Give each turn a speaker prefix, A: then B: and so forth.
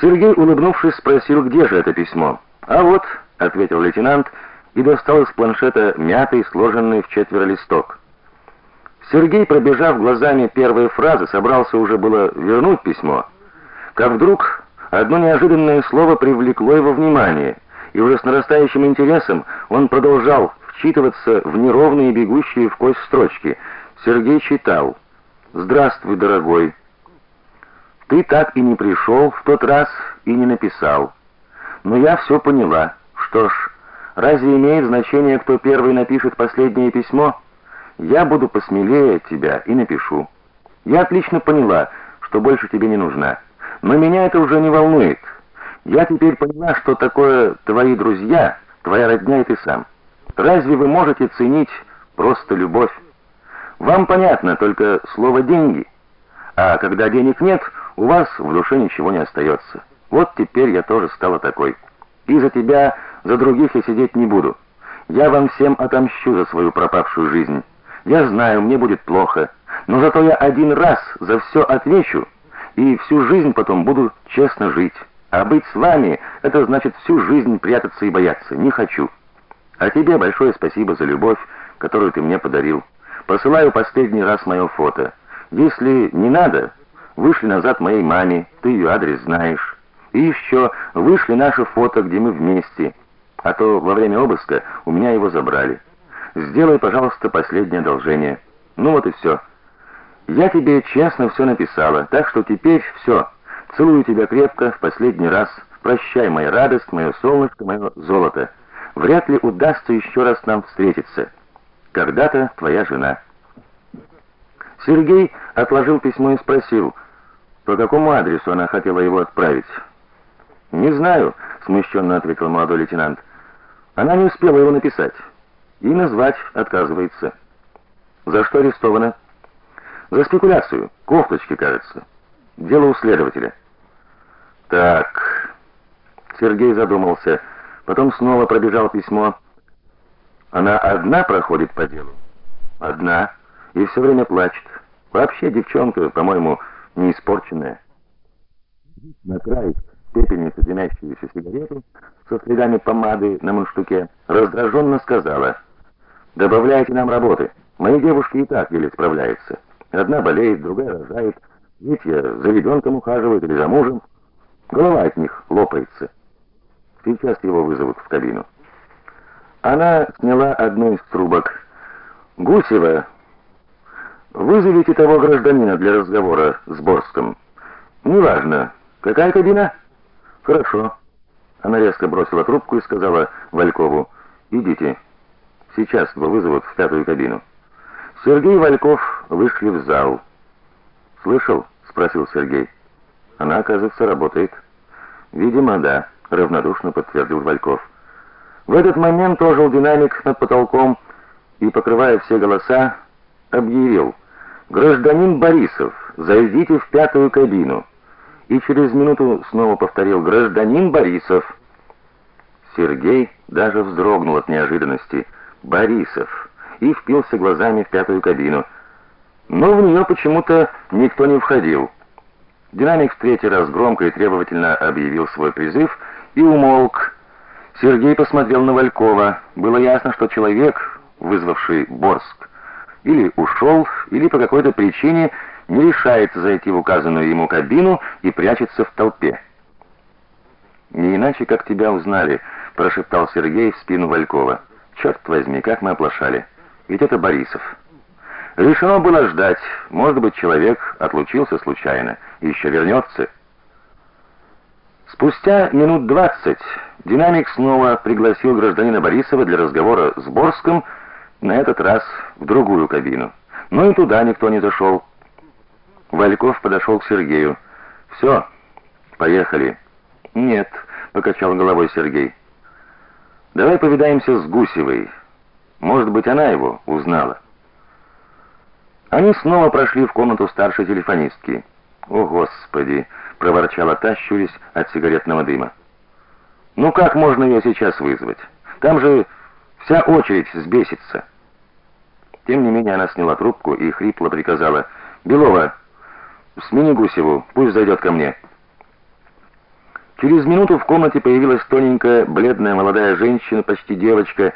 A: Сергей, улыбнувшись, спросил, где же это письмо. "А вот", ответил лейтенант и достал из планшета мятый, сложенный в четверо листок. Сергей, пробежав глазами первые фразы, собрался уже было вернуть письмо, как вдруг одно неожиданное слово привлекло его внимание, и уже с нарастающим интересом он продолжал вчитываться в неровные бегущие в кость строчки. Сергей читал: "Здравствуй, дорогой. Ты так и не пришел в тот раз и не написал. Но я все поняла. Что ж, разве имеет значение, кто первый напишет последнее письмо? Я буду посмелее тебя и напишу. Я отлично поняла, что больше тебе не нужна. Но меня это уже не волнует. Я теперь поняла, что такое твои друзья, твоя родня и ты сам. Разве вы можете ценить просто любовь? Вам понятно только слово деньги. А когда денег нет, у вас в душе ничего не остается. Вот теперь я тоже стала такой. И за тебя, за других я сидеть не буду. Я вам всем отомщу за свою пропавшую жизнь. Я знаю, мне будет плохо, но зато я один раз за все отвечу и всю жизнь потом буду честно жить. А быть с вами это значит всю жизнь прятаться и бояться. Не хочу. А тебе большое спасибо за любовь, которую ты мне подарил. Посылаю последний раз мое фото. Если не надо, вышли назад моей маме, ты ее адрес знаешь. И еще вышли наше фото, где мы вместе. А то во время обыска у меня его забрали. Сделай, пожалуйста, последнее одолжение. Ну вот и все. Я тебе честно все написала, так что теперь все. Целую тебя крепко в последний раз. Прощай, моя радость, мое солнышко, мое золото. Вряд ли удастся еще раз нам встретиться. Когда-то твоя жена. Сергей отложил письмо и спросил: "По какому адресу она хотела его отправить?" "Не знаю", смущенно ответил молодой лейтенант. "Она не успела его написать и назвать отказывается. За что арестована?" "За спекуляцию. Кофточки, кажется. Дело у следователя." Так. Сергей задумался, потом снова пробежал письмо. Она одна проходит по делу. Одна и все время плачет. Вообще девчонка, по-моему, не испорченная. На край пепельницы дымящуюся сигарету со следами помады на мундштуке, раздраженно сказала: "Добавляйте нам работы. Мои девушки и так еле справляются. Одна болеет, другая рожает, третья за ребенком ухаживает или за мужем. Голова от них лопается. Сейчас его вызовут в кабину". Она сняла одну из трубок. Гусева Вызовите того гражданина для разговора с Борском. Неважно, какая кабина? Хорошо. Она резко бросила трубку и сказала Валькову: "Идите. Сейчас его вызовут в пятую кабину". Сергей Вальков вышли в зал. "Слышал?" спросил Сергей. "Она, оказывается, работает". "Видимо, да", равнодушно подтвердил Вальков. В этот момент ожил динамик над потолком и, покрывая все голоса, объявил: Гражданин Борисов, зайдите в пятую кабину. И через минуту снова повторил: Гражданин Борисов. Сергей даже вздрогнул от неожиданности. Борисов и впился глазами в пятую кабину. Но в нее почему-то никто не входил. Динамик в третий раз громко и требовательно объявил свой призыв и умолк. Сергей посмотрел на Валькова. Было ясно, что человек, вызвавший Борск, или ушел, или по какой-то причине не решается зайти в указанную ему кабину и прячется в толпе. Не иначе как тебя узнали, прошептал Сергей в спину Валькова. Черт возьми, как мы оплошали. Ведь это Борисов. Решено было ждать. Может быть, человек отлучился случайно и еще вернется. Спустя минут двадцать динамик снова пригласил гражданина Борисова для разговора с Борском на этот раз в другую кабину. Но и туда никто не зашел. Вальков подошел к Сергею. «Все, поехали». «Нет», — покачал головой Сергей. «Давай повидаемся с Гусевой. Может быть, она его узнала». Они снова прошли в комнату старшей телефонистки. «О, Господи!» — проворчала та, щурясь от сигаретного дыма. «Ну как можно ее сейчас вызвать? Там же вся очередь сбесится». Тем не менее она сняла трубку и хрипло приказала: "Белова, смени Гусеву, пусть зайдет ко мне". Через минуту в комнате появилась тоненькая, бледная молодая женщина, почти девочка,